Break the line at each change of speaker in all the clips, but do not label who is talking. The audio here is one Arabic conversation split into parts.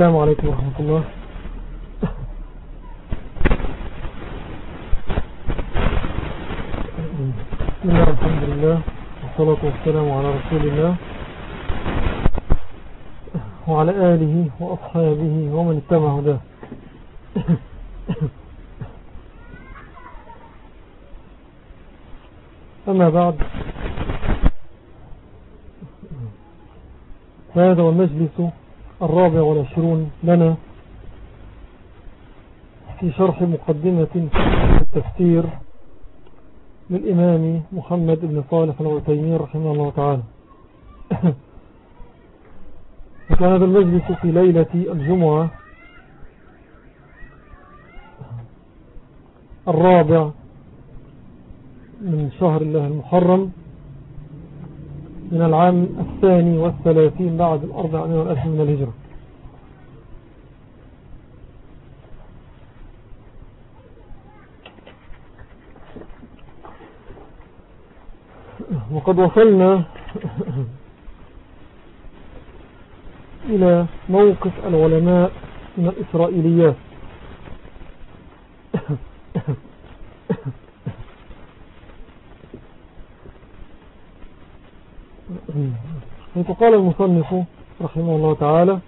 السلام عليكم ورحمة الله. بسم الله الحمد لله والصلاة والسلام على رسول الله وعلى آله وأصحابه ومن اتبع ده أما بعد فهذا هو المجلس الرابع والعشرون لنا في شرح مقدمة التفسير للإمام محمد بن صالح العتيمين رحمه الله تعالى. وكان هذا المجلس في ليلة الجمعة الرابع من شهر الله المحرم من العام الثاني والثلاثين بعد الأربعين والألف من الهجرة. وقد وصلنا إلى موقف العلماء من الإسرائيليات. حيث قال المصنف رحمه الله تعالى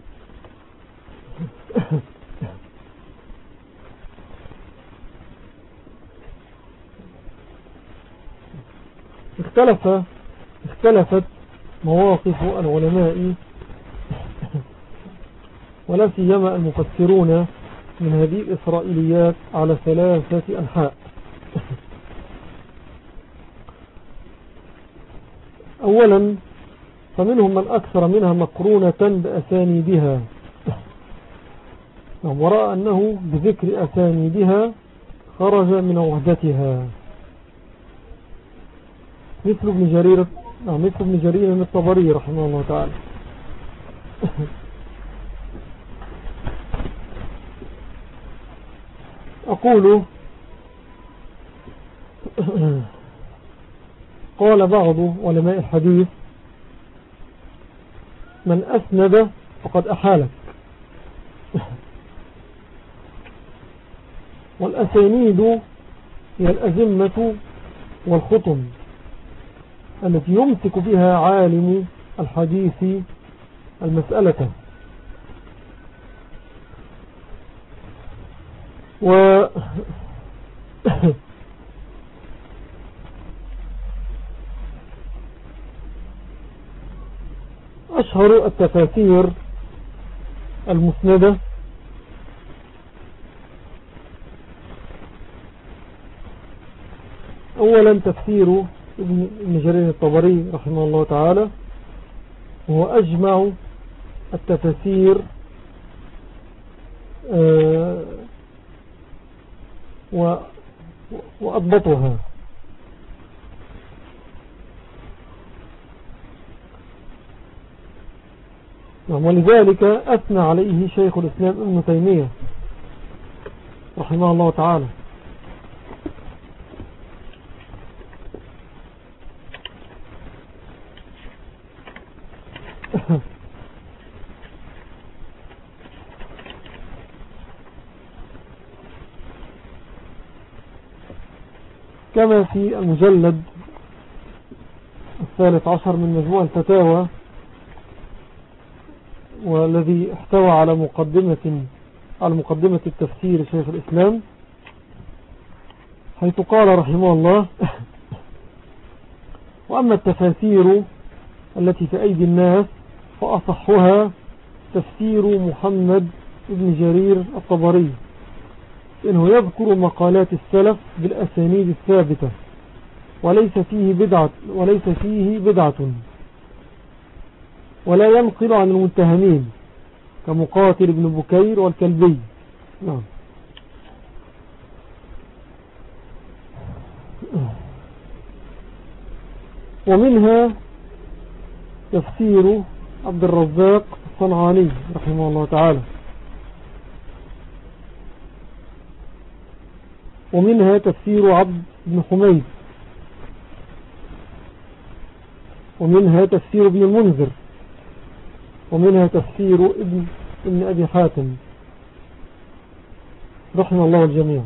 اختلف اختلفت مواقف العلماء ولا سيما المفسرون من هذه الإسرائيليات على ثلاثة أنحاء. أولا فمنهم من أكثر منها مقرونة بأسانيدها. ورأى أنه بذكر أسانيدها خرج من وحدتها. مثل ابن جرير نعم مثل ابن جرير من الطبري رحمه الله تعالى. أقول قال بعض علماء الحديث من أسند فقد أحالك. والأسانيد هي الأزمة والخطم. التي يمسك بها عالم الحديث المسألة. و أشهر التفاسير المسندة. أولا تفسير ابن جرير الطبري رحمه الله تعالى وهو أجمع التفاسير آه، وأضبطها. نعم، ولذلك أثنى عليه شيخ الإسلام ابن تيمية رحمه الله تعالى. كما في المجلد الثالث عشر من مجموع الفتاوى والذي احتوى على مقدمة على مقدمة التفسير شيخ الإسلام حيث قال رحمه الله وأما التفاسير التي في أيدي الناس فأصحها تفسير محمد بن جرير الطبري. إنه يذكر مقالات السلف بالأسانيد الثابتة وليس فيه بدعة, وليس فيه بدعة ولا ينقل عن المتهمين كمقاتل ابن بكير والكلبي. نعم. ومنها تفسير عبد الرزاق الصنعاني رحمه الله تعالى. ومنها تفسير عبد بن حميد. ومنها تفسير ابن المنذر. ومنها تفسير ابن ابن أبي حاتم. رحم الله الجميع.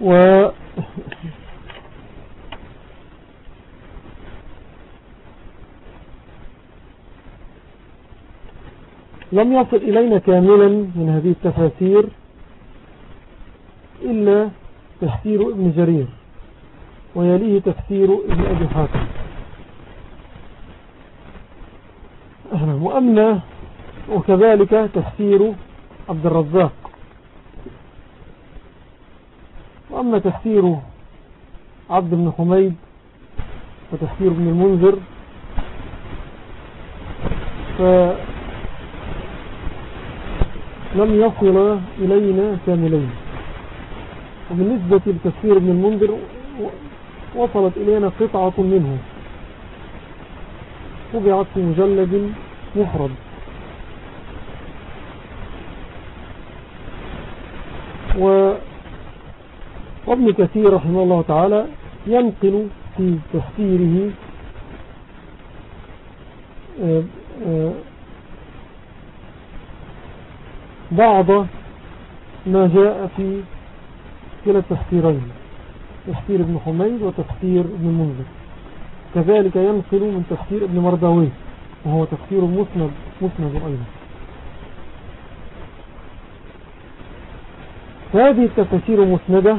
و لم يصل إلينا كاملا من هذه التفاسير إلا تفسير ابن جرير ويليه تفسير ابن أبي حاتم. وأما وكذلك تفسير عبد الرزاق. وأما تفسير عبد بن حميد وتفسير ابن المنذر فلم يصل إلينا كاملين. وبالنسبة لتفسير ابن المنذر وصلت إلينا قطعة منه. طبعت في مجلد مفرد وابن كثير رحمه الله تعالى ينقل في تفسيره آه، آه، بعض ما جاء في كلا التفسيرين تفسير ابن حميد وتفسير ابن المنذر كذلك ينقل من تفسير ابن مرداوي وهو تفسير مسند مسند أيضا. هذه التفسير مسندة.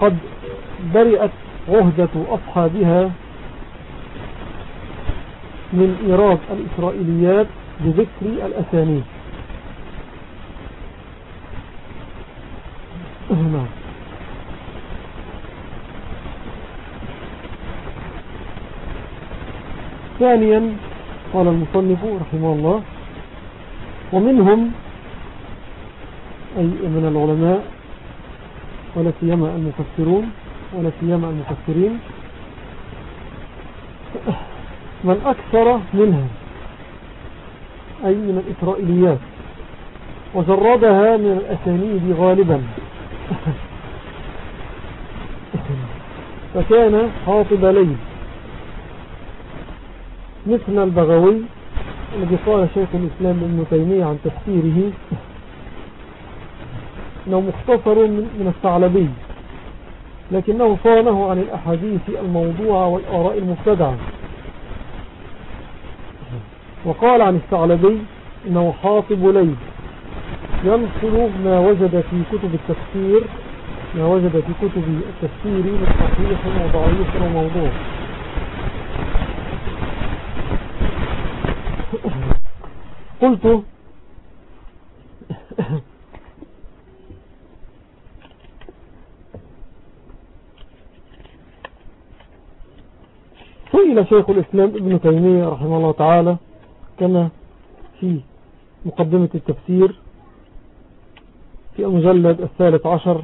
قد برئت عهدة أصحابها من إيراد الإسرائيليات بذكر الأسانيد. نعم ثانيا قال المصنف رحمه الله ومنهم أي من العلماء ولا سيما المفسرون ولا سيما المفسرين من أكثر منها أي من الإسرائيليات. وجردها من الأسانيد غالبا. فكان خاطب ليل. مثل البغوي الذي قال شيخ الإسلام ابن تيمية عن تفسيره إنه مختصر من الثعلبي لكنه صانه عن الأحاديث الموضوعة والآراء المبتدعة. وقال عن الثعلبي إنه حاطب ليل ينقل ما وجد في كتب التفسير ما وجد في كتب التفسير من صحيح وضعيف وموضوع. قلت سئل شيخ الإسلام ابن تيمية رحمه الله تعالى كما في مقدمة التفسير في المجلد الثالث عشر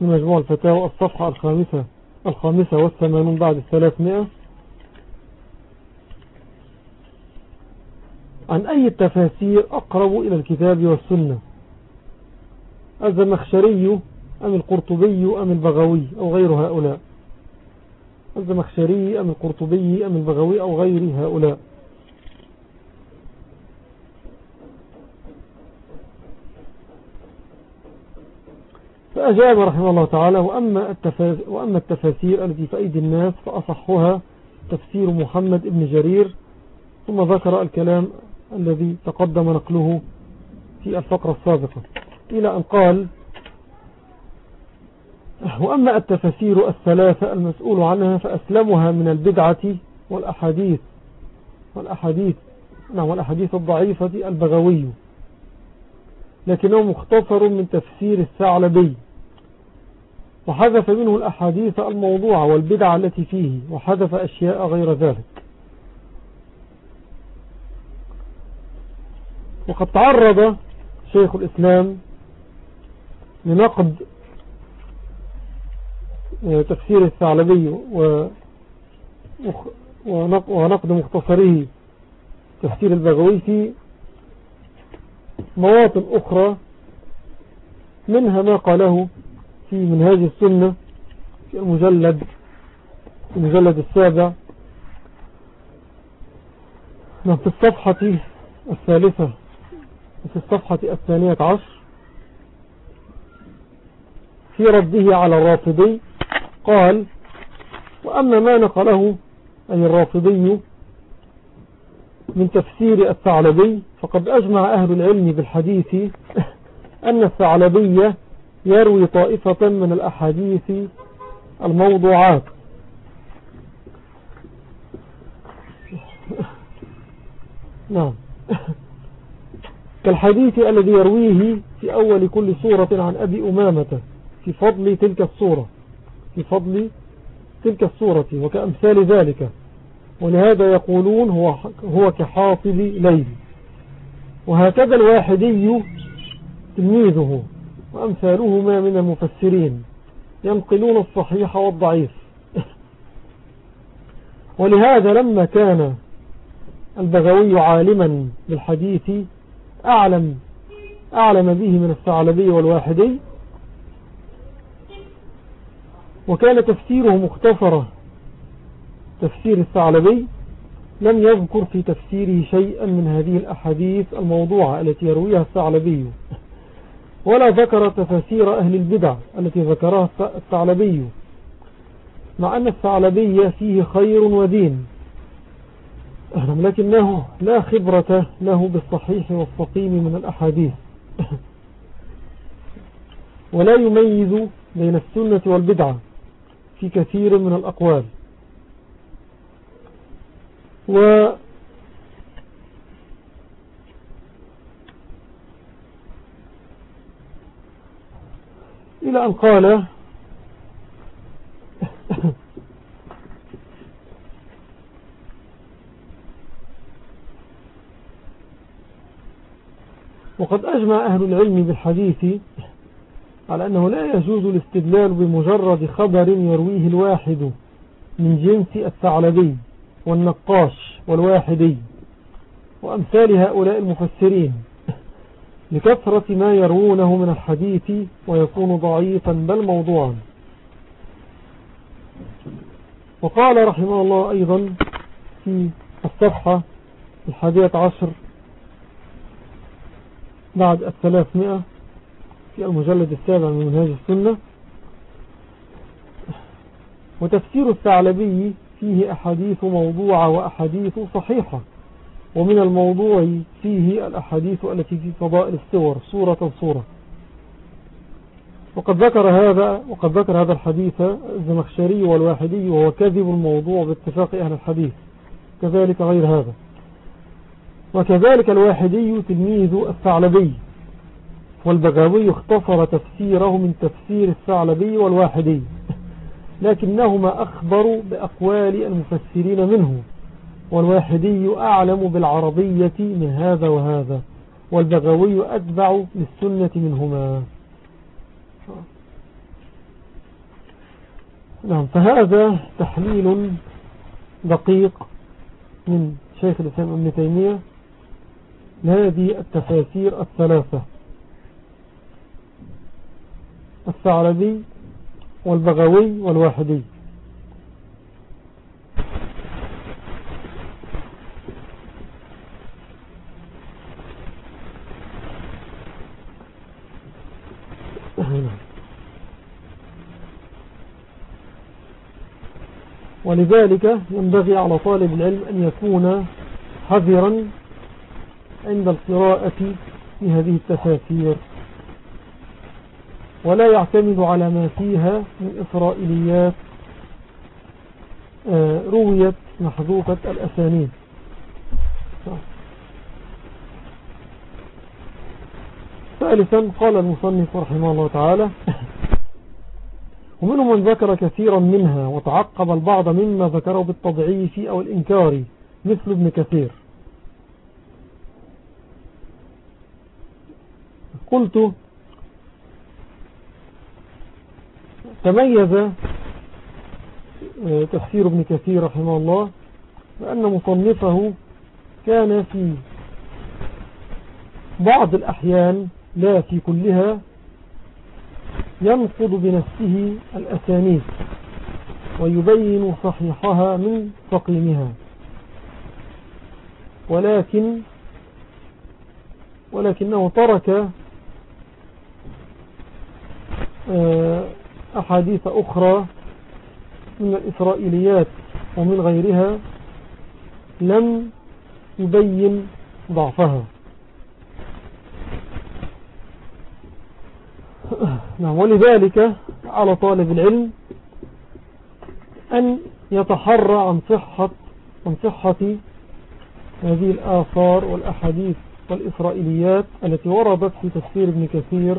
من مجموع الفتاوى الصفحة الخامسة الخامسة والثمانون بعد الثلاثمائة. عن أي التفاسير أقرب إلى الكتاب والسنة؟ الزمخشري أم القرطبي أم البغوي أو غير هؤلاء؟ الزمخشري أم القرطبي أم البغوي أو غير هؤلاء؟ فأجاب رحمه الله تعالى وأما, وأما التفاسير التي في أيدي الناس فأصحها تفسير محمد ابن جرير ثم ذكر الكلام الذي تقدم نقله في الفقرة السابقة. إلى أن قال وأما التفاسير الثلاثة المسؤول عنها فأسلمها من البدعة والأحاديث والأحاديث نعم والأحاديث الضعيفة البغوي لكنه مختصر من تفسير الثعلبي. وحذف منه الأحاديث الموضوعة والبدعة التي فيه وحذف أشياء غير ذلك. وقد تعرض شيخ الإسلام لنقد تفسير الثعلبي ونقد مختصره تفسير البغوي في مواطن أخرى منها ما قاله في منهاج السنة في المجلد في المجلد السابع. نعم، في الصفحة الثالثة في الصفحة الثانية عشر. في رده على الرافضي قال وأما ما نقله أي الرافضي من تفسير الثعلبي فقد أجمع أهل العلم بالحديث أن الثعلبي يروي طائفة من الأحاديث الموضوعات. نعم. كالحديث الذي يرويه في أول كل سورة عن أبي أمامة في فضل تلك الصورة في فضل تلك الصورة وكأمثال ذلك. ولهذا يقولون هو, هو كحافظ ليل. وهكذا الواحدي تلميذه. وأمثالهما من المفسرين ينقلون الصحيح والضعيف. ولهذا لما كان البغوي عالما بالحديث أعلم أعلم به من الثعلبي والواحدي. وكان تفسيره مختصرة. تفسير الثعلبي لم يذكر في تفسيره شيئا من هذه الأحاديث الموضوعة التي يرويها الثعلبي. ولا ذكر تفاسير أهل البدع التي ذكرها الثعلبي مع أن الثعلبي فيه خير ودين. لكنه لا خبرة له بالصحيح والسقيم من الأحاديث. ولا يميز بين السنة والبدعة في كثير من الأقوال. إلى أن قال وقد أجمع أهل العلم بالحديث على أنه لا يجوز الاستدلال بمجرد خبر يرويه الواحد من جنس الثعلبي والنقاش والواحدي وأمثال هؤلاء المفسرين. لكثرة ما يروونه من الحديث ويكون ضعيفا بل موضوعا. وقال رحمه الله أيضا في الصفحة الحادية عشر بعد الثلاثمائة في المجلد السابع من منهاج السنة وتفسير الثعلبي فيه أحاديث موضوعة وأحاديث صحيحة. ومن الموضوع فيه الأحاديث التي في فضائل السور صورة صورة. وقد ذكر هذا وقد ذكر هذا الحديث الزمخشري والواحدي وهو كذب الموضوع باتفاق أهل الحديث. كذلك غير هذا. وكذلك الواحدي تلميذ الثعلبي والبغاوي اختصر تفسيره من تفسير الثعلبي والواحدي لكنهما أخبروا بأقوال المفسرين منه. والواحدي أعلم بالعربية من هذا وهذا والبغوي أتبع للسنة منهما. نعم فهذا تحليل دقيق من شيخ الإسلام ابن تيمية. لهذه التفاسير الثلاثة الثعلبي والبغوي والواحدي. ولذلك ينبغي على طالب العلم أن يكون حذرا عند القراءة في هذه التفاسير. ولا يعتمد على ما فيها من إسرائيليات آه، رويت محذوفة الأسانيد. ثالثا قال المصنف رحمه الله تعالى ومنهم من ذكر كثيرا منها وتعقب البعض مما ذكره بالتضعيف أو الإنكار مثل ابن كثير. قلت تميز آه، تفسير ابن كثير رحمه الله بأن مصنفه كان في بعض الأحيان لا في كلها ينقض بنفسه الأسانيد ويبين صحيحها من سقيمها ولكن ولكنه ترك آه، أحاديث أخرى من الإسرائيليات ومن غيرها لم يبين ضعفها. نعم ولذلك على طالب العلم أن يتحرى عن صحة عن صحة هذه الآثار والأحاديث والإسرائيليات التي وردت في تفسير ابن كثير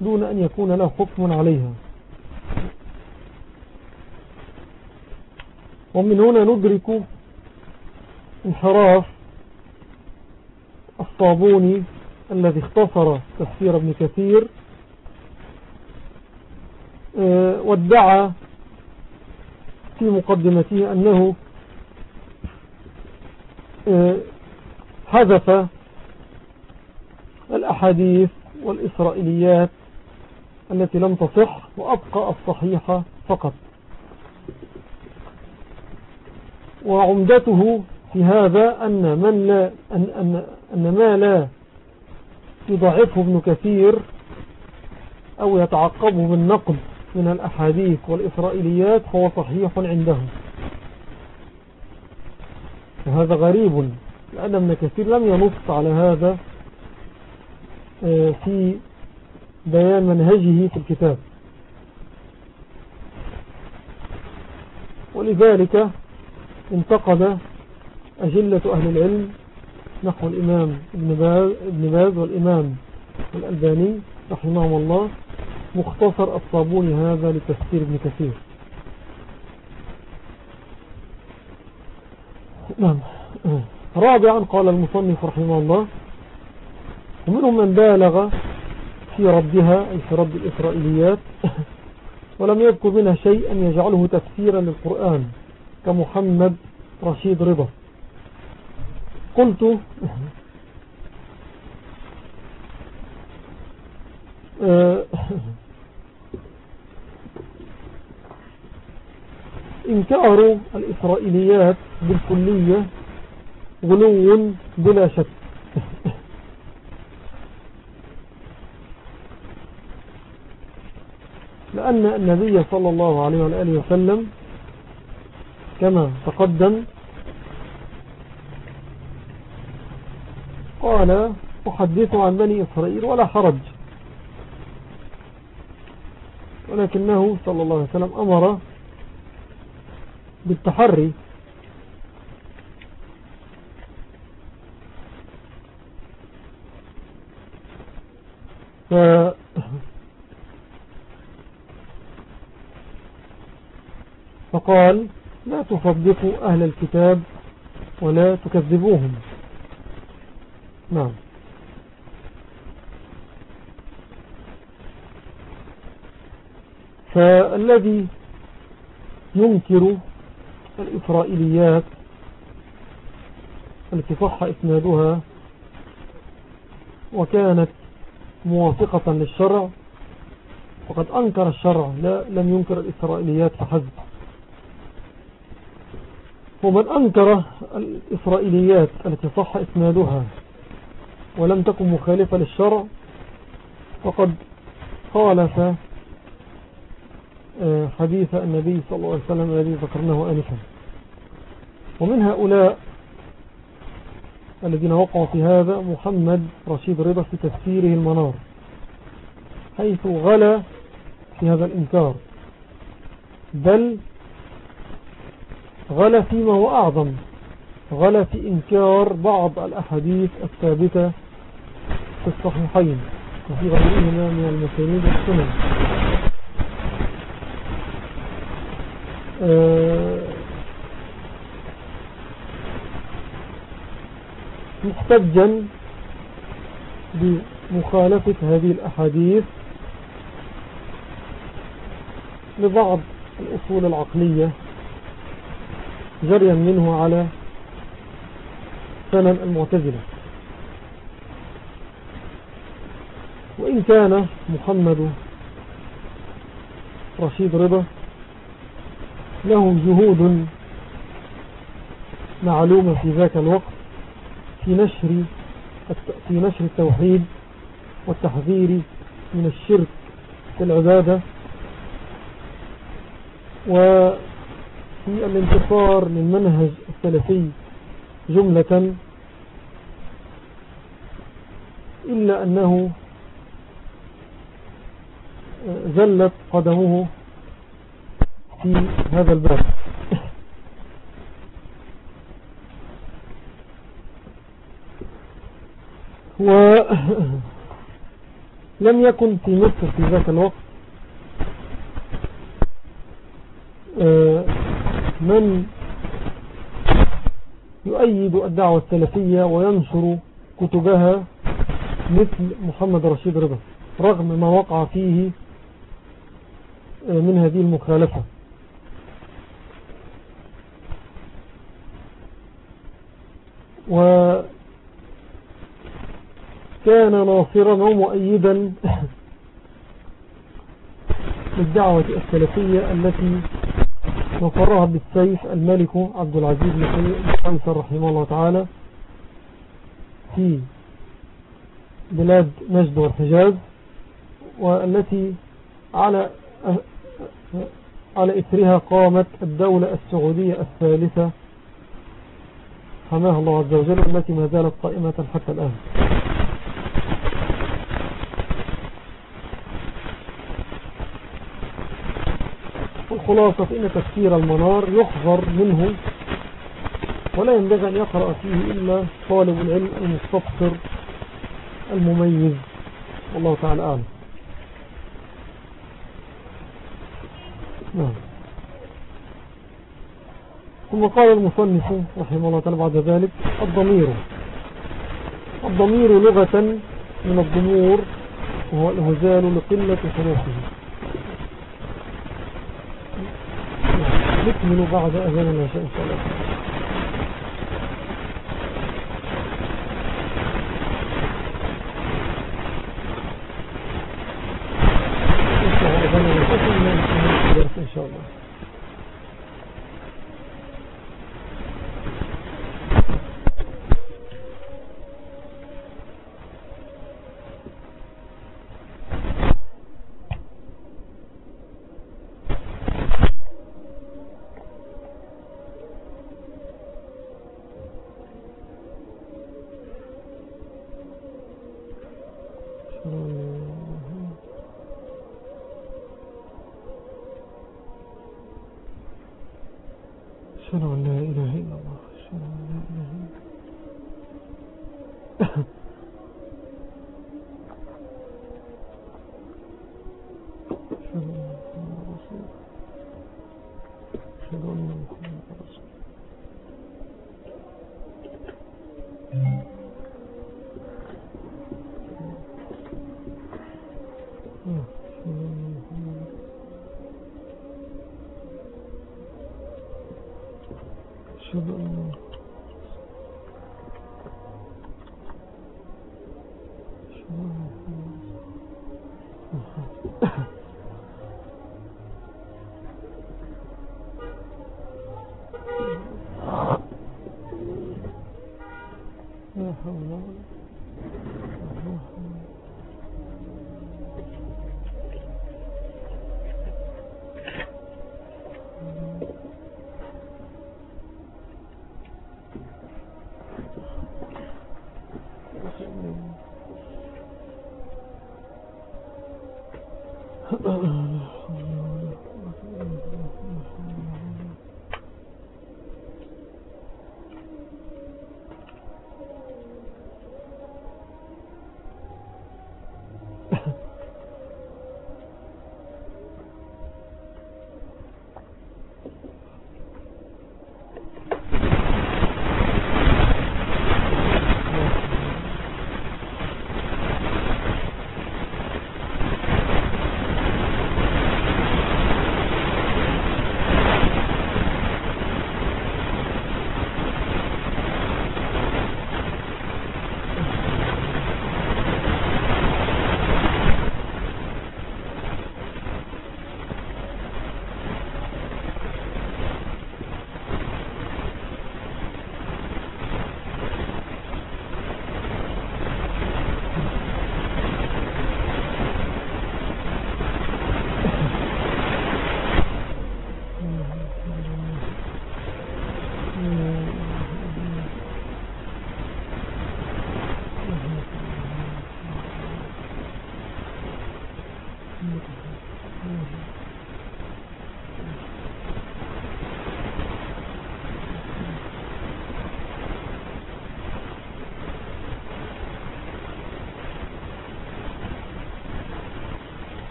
دون أن يكون له حكم عليها. ومن هنا ندرك انحراف الصابوني الذي اختصر تفسير ابن كثير وادعى في مقدمته أنه آه، حذف الأحاديث والإسرائيليات التي لم تصح وأبقى الصحيحة فقط. وعمدته في هذا أن, من لا أن, أن, أن ما لا يضعفه ابن كثير أو يتعقبه بالنقد من الأحاديث والإسرائيليات هو صحيح عنده وهذا غريب لأن ابن كثير لم ينص على هذا آه، في بيان منهجه في الكتاب. ولذلك انتقد أجلة أهل العلم نحو الإمام ابن باز, ابن باز والإمام الألباني رحمهم الله مختصر الصابون هذا لتفسير ابن كثير. نعم. رابعا قال المصنف رحمه الله ومنهم من بالغ في ردها أي في رد الإسرائيليات ولم يذكر منها شيئا يجعله تفسيرا للقرآن كمحمد رشيد رضا. قلت آه، إنكار الإسرائيليات بالكلية غلو بلا شك. لأن النبي صلى الله عليه وآله وسلم كما تقدم قال أحدث عن بني إسرائيل ولا حرج. ولكنه صلى الله عليه وسلم أمر بالتحري. ف فقال لا تصدقوا أهل الكتاب ولا تكذبوهم. نعم. فالذي ينكر الإسرائيليات التي صح إسنادها وكانت موافقة للشرع وقد أنكر الشرع لا لم ينكر الإسرائيليات فحسب. ومن أنكر الإسرائيليات التي صح إسنادها ولم تكن مخالفة للشرع فقد خالف حديث النبي صلى الله عليه وسلم الذي ذكرناه آنفا. ومن هؤلاء الذين وقعوا في هذا محمد رشيد رضا في تفسيره المنار حيث غلى في هذا الإنكار بل غلى فيما هو أعظم غلى في إنكار بعض الأحاديث الثابتة في الصحيحين وفي غيرهما من المسانيد والسنن آه، محتجا بمخالفة هذه الأحاديث لبعض الأصول العقلية جريا منه على سنن المعتزلة. وإن كان محمد رشيد رضا له جهود معلومة في ذاك الوقت في نشر في نشر التوحيد والتحذير من الشرك في العبادة وفي الانتصار للمنهج السلفي جملة إلا أنه زلت قدمه في هذا الباب. ولم يكن في مصر في ذاك الوقت آه، من يؤيد الدعوة السلفية وينشر كتبها مثل محمد رشيد رضا رغم ما وقع فيه آه، من هذه المخالفة وكان ناصرا ومؤيدا. للدعوة السلفية التي نصرها بالسيف الملك عبد العزيز قيصر رحمه الله تعالى في بلاد نجد والحجاز والتي على على إثرها قامت الدولة السعودية الثالثة حماها الله عز وجل التي ما زالت قائمة حتى الآن. الخلاصة إن تفسير المنار يحضر منه ولا ينبغي أن يقرأ فيه إلا طالب العلم المستبصر المميز. والله تعالى أعلم. نعم. ثم قال المصنف رحمه الله تعالى بعد ذلك الضمير. الضمير لغة من الضمور وهو الهزال لقلة حروفه. نكمل بعد أذان إن شاء الله. animals.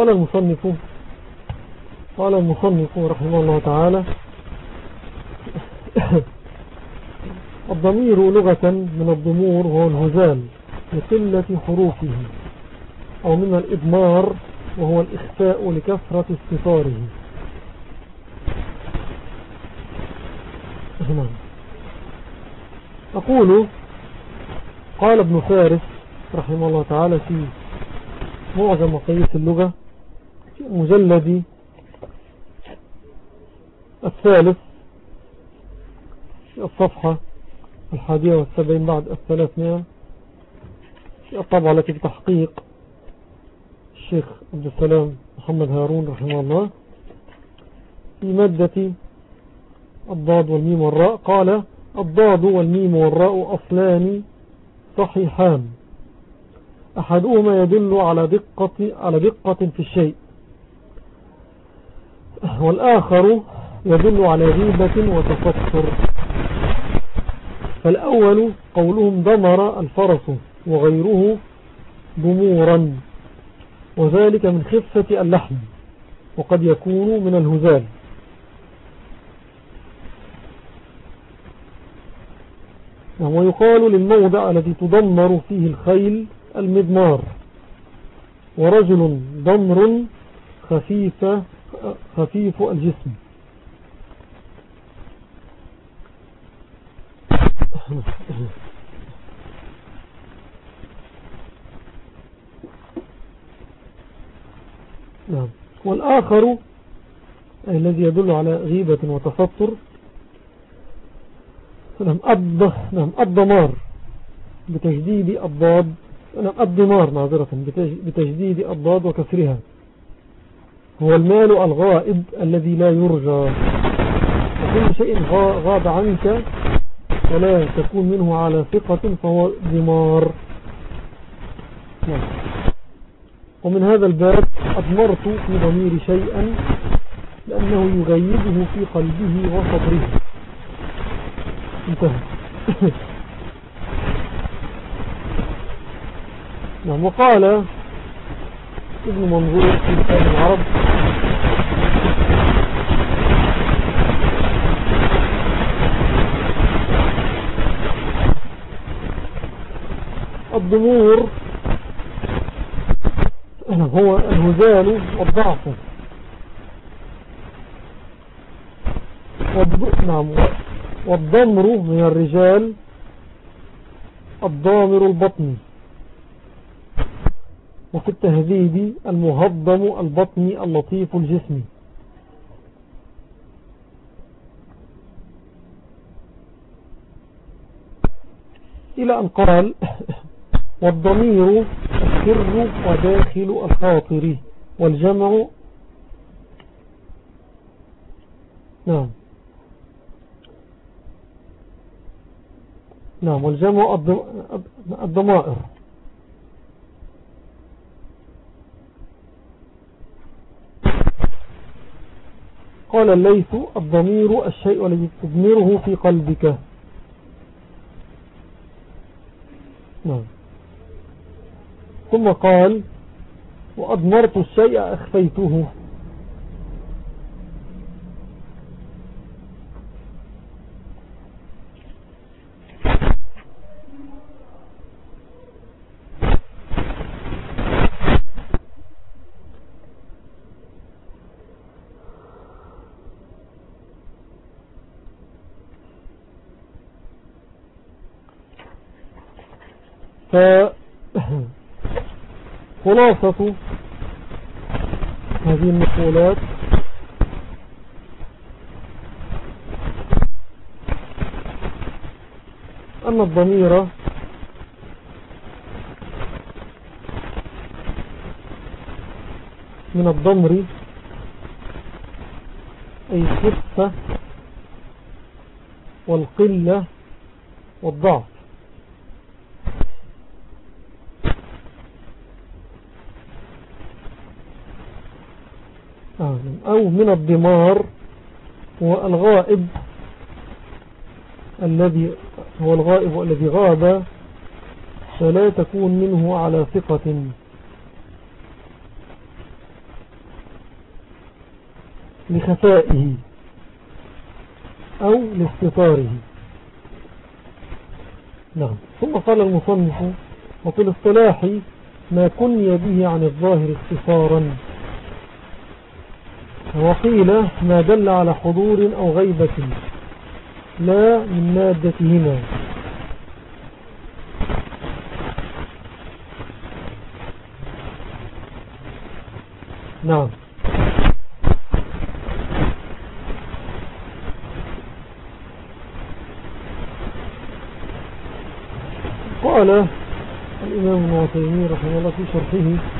قال المصنف قال المصنف رحمه الله تعالى الضمير لغة من الضمور هو الهزال لقلة حروفه أو من الإضمار وهو الإخفاء لكثرة استطاره نعم. أقول قال ابن فارس رحمه الله تعالى في معظم مقاييس اللغة مجلد الثالث الصفحة الحادية والسبعين بعد الثلاثمائة الطبعة التي بتحقيق الشيخ عبد السلام محمد هارون رحمه الله. في مادة الضاد والميم والراء قال الضاد والميم والراء أصلان صحيحان. أحدهما يدل على دقة, على دقة في الشيء. والآخر يدل على غيبة وتفكر. فالأول قولهم دمر الفرس وغيره ضمورا وذلك من خفة اللحم وقد يكون من الهزال. ويقال للموضع الذي تدمر فيه الخيل المدمار ورجل ضمر خفيف, خفيف الجسم. نعم. والآخر الذي يدل على غيبة وتفطر نعم نعم الضمار بتجديد الضاد نعم الضمار معذرة بتجديد الضاد وكسرها. هو المال الغائب الذي لا يرجى. وكل شيء غاب عنك ولا تكون منه على ثقة فهو نعم ومن هذا الباب أضمرت في ضمير شيئا لأنه يغيبه في قلبه وصدره. انتهى. نعم وقال ابن منظور في لسان العرب الضمور هو الهزال والضعف. نعم والضمر من الرجال الضامر البطني وفي التهذيب المهضم البطني اللطيف الجسمي إلى أن قال والضمير السر وداخل الخاطر والجمع نعم. نعم والجمع الضمائر. قال الليث الضمير الشيء الذي تضمره في قلبك. نعم. ثم قال وأضمرت الشيء أخفيته. فخلاصة هذه المقولات. أن الضمير من الضمر أي الخفة والقلة والضعف. أو من الضمار والغائب الذي هو الغائب الذي غاب فلا تكون منه على ثقة. لخفائه أو لاستطاره. نعم. ثم قال المصنف وفي الاصطلاح ما كني به عن الظاهر اختصارا. وقيل ما دل على حضور أو غيبة لا من مادتهما. نعم. قال الإمام المعتيمي رحمه الله في شرحه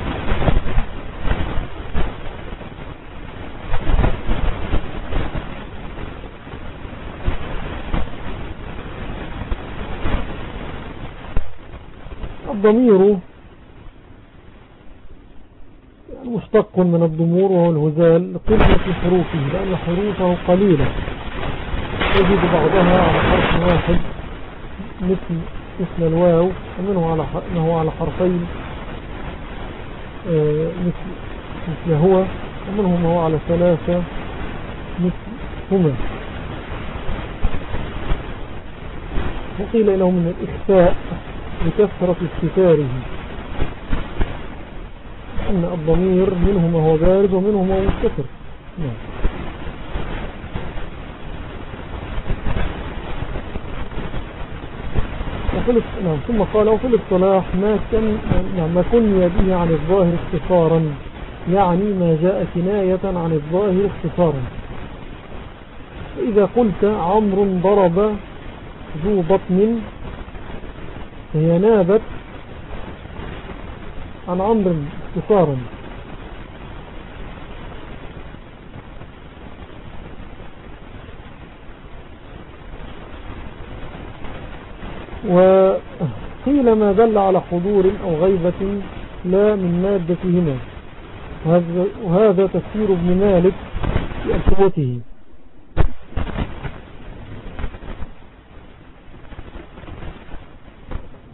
الضمير مشتق من الضمور وهو الهزال لقلة حروفه لأن حروفه قليلة. يجد بعضها على حرف واحد مثل مثل الواو ومنه على انه على حرفين آه، مثل مثل هو ومنه هو على ثلاثة مثل هما وقيل له من الإخفاء لكثرة استثاره أن الضمير منه ما هو بارد ومنه ما هو مستثر نعم. نعم ثم قال وفي الاصطلاح ما كان نعم ما كن به عن الظاهر اختصارا يعني ما جاء كناية عن الظاهر اختصارا. فإذا قلت عمر ضرب ذو بطن هي نابت عن عمر اختصارا وقيل ما دل على حضور أو غيبة لا من مادتهما. وهذا تفسير ابن مالك في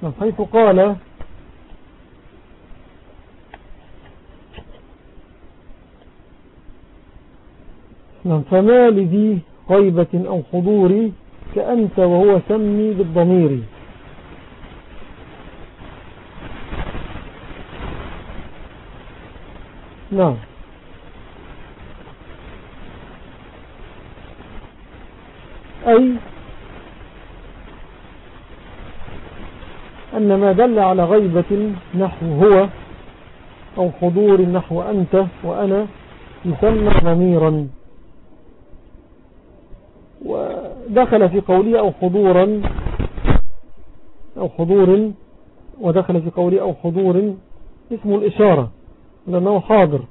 ألفوته حيث قال نعم فما لذي غيبة أو حضور كأنت وهو سمي بالضمير. نعم. أي أن ما دل على غيبة نحو هو أو حضور نحو أنت وأنا يسمى ضميرا. ودخل في قوله أو حضورا أو حضور ودخل في قوله أو حضور اسم الإشارة لأنه حاضر.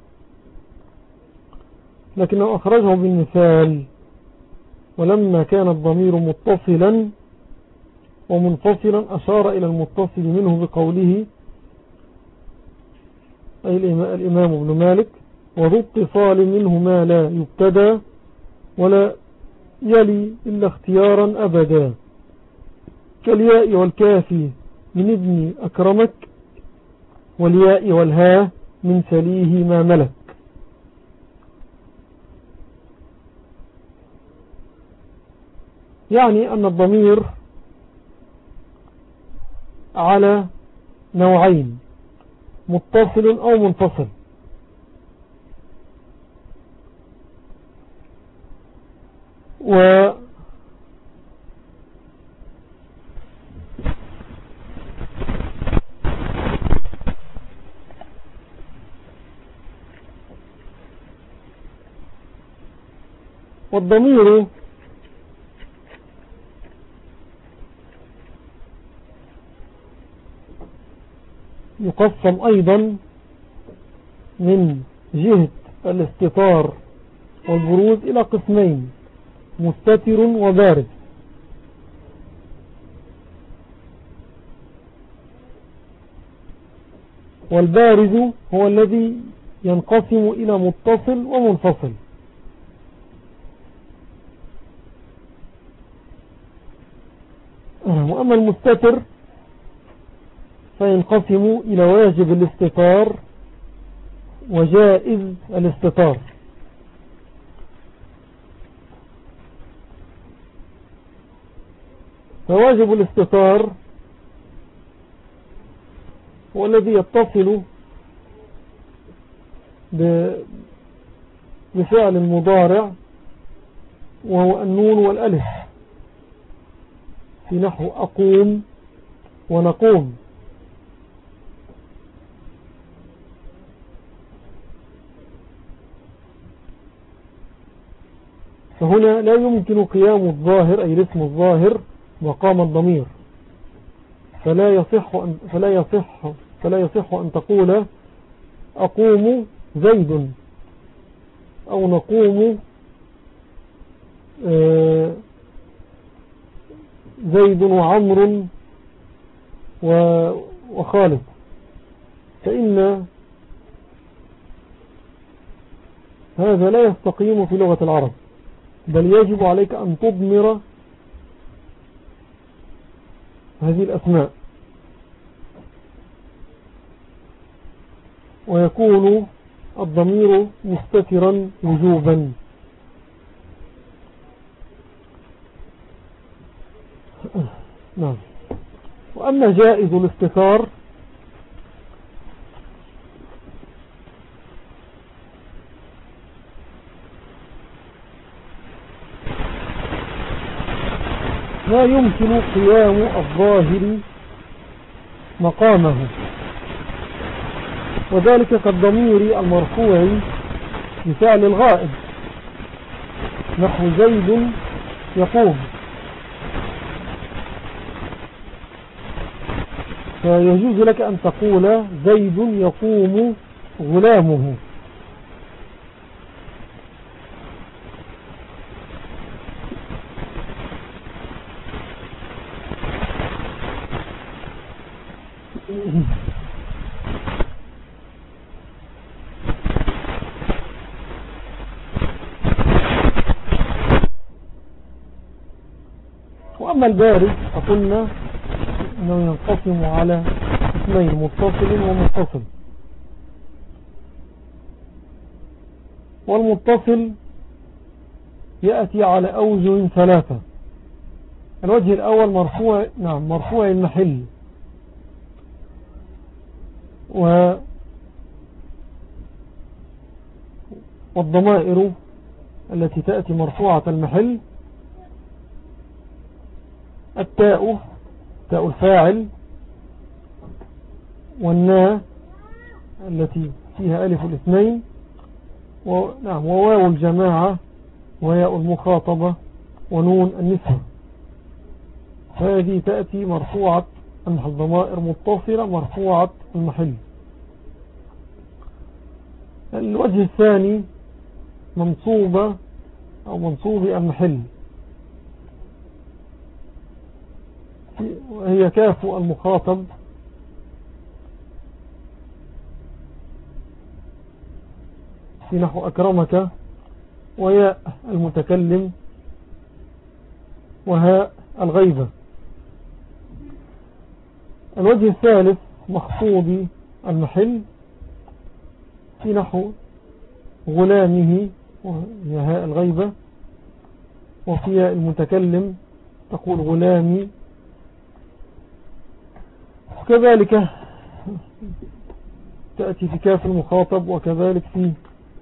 لكنه أخرجه بالمثال ولما كان الضمير متصلا ومنفصلا أشار إلى المتصل منه بقوله أي الإمام ابن مالك وذو اتصال منه ما لا يبتدى ولا يلي إلا اختيارا أبدا. كالياء والكافي من ابن أكرمك والياء والها من سليه ما ملك. يعني أن الضمير على نوعين متصل أو منفصل. و والضمير يقسم أيضا من جهة الاستطار والبروز إلى قسمين مستتر وبارز والبارز هو الذي ينقسم إلى متصل ومنفصل. وأما المستتر فينقسم إلى واجب الاستطار وجائز الاستطار فواجب الاستطار هو الذي يتصل بفعل مضارع وهو النون والألف. في نحو أقوم ونقوم. فهنا لا يمكن قيام الظاهر أي الاسم الظاهر مقام الضمير. فلا يصح أن, فلا يصح فلا يصح أن تقول أقوم زيد أو نقوم آه، زيد وعمر وخالد. فإن هذا لا يستقيم في لغة العرب. بل يجب عليك أن تضمر هذه الأسماء. ويكون الضمير مستترا وجوبا. نعم. وأما جائز الاستثار لا يمكن قيام الظاهر مقامه. وذلك كالضمير المرفوع بفعل الغائب. نحو زيد يقوم. فيجوز لك أن تقول زيد يقوم غلامه. وأما البارد فقلنا أنه ينقسم على اسمين متصل ومتصل. والمتصل يأتي على أوجه ثلاثة. الوجه الأول مرفوع نعم مرفوع المحل. و والضمائر التي تأتي مرفوعة المحل. التاء تاء الفاعل والناء التي فيها ألف الاثنين ونعم وواو الجماعة وياء المخاطبة ونون النساء هذه تأتي مرفوعة المحل ضمائر متصلة مرفوعة المحل. الوجه الثاني منصوبة أو منصوب المحل. وهي كاف المخاطب. في نحو أكرمك وياء المتكلم وهاء الغيبة. الوجه الثالث مخفوض المحل في نحو غلامه وهي هاء الغيبة وفي المتكلم تقول غلامي. وكذلك تأتي في كاف المخاطب وكذلك في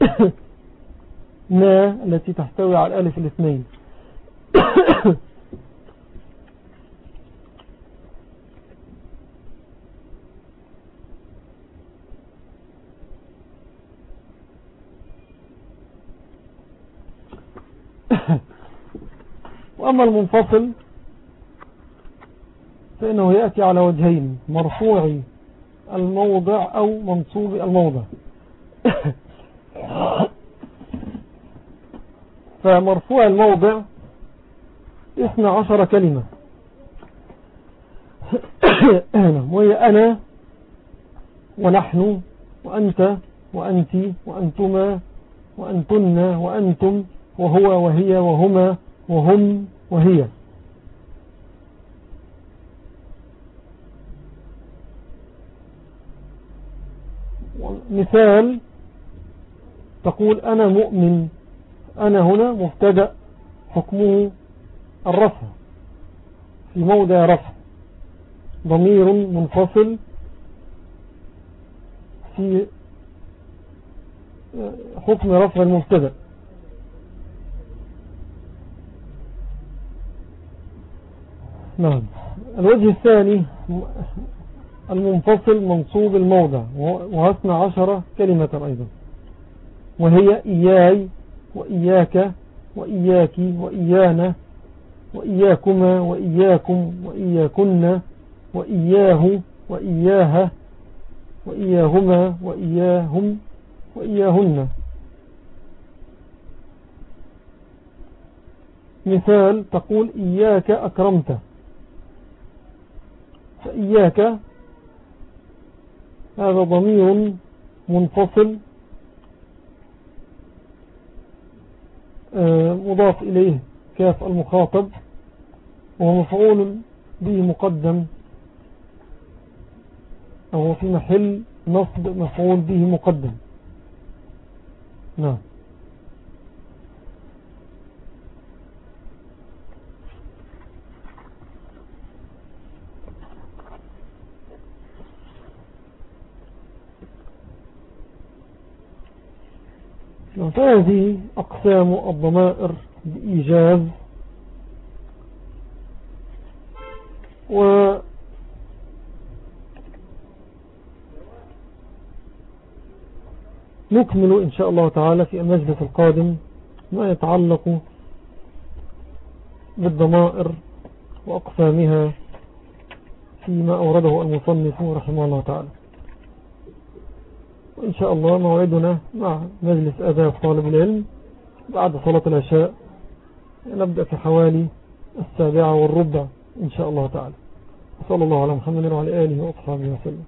نا التي تحتوي على الألف الاثنين. وأما المنفصل فإنه يأتي على وجهين مرفوع الموضع أو منصوب الموضع. فمرفوع الموضع اثنى عشر كلمة. وهي أنا ونحن وأنت وأنت وأنتما وأنتن وأنتم وهو وهي وهما وهم وهي. مثال تقول أنا مؤمن أنا هنا مبتدأ حكمه الرفع في موضع رفع ضمير منفصل في حكم رفع المبتدأ. نعم. الوجه الثاني المنفصل منصوب الموضع. وهثنى عشر كلمة أيضا. وهي إياي وإياك وإياك وإيانا وإياكما وإياكم وإياكن وإياه وإياها وإياهما وإياهم وإياهن. مثال تقول إياك أكرمت. فإياك هذا ضمير منفصل آه، مضاف إليه كاف المخاطب وهو مفعول به مقدم أو في محل نصب مفعول به مقدم. نعم. فهذه أقسام الضمائر بإيجاز. و نكمل إن شاء الله تعالى في المجلس القادم ما يتعلق بالضمائر وأقسامها فيما أورده المصنف رحمه الله تعالى. وإن شاء الله موعدنا مع مجلس أداء طالب العلم. بعد صلاة العشاء نبدأ في حوالي السابعة والربع إن شاء الله تعالى. صلى الله على محمد وعلى آله وأصحابه وسلم.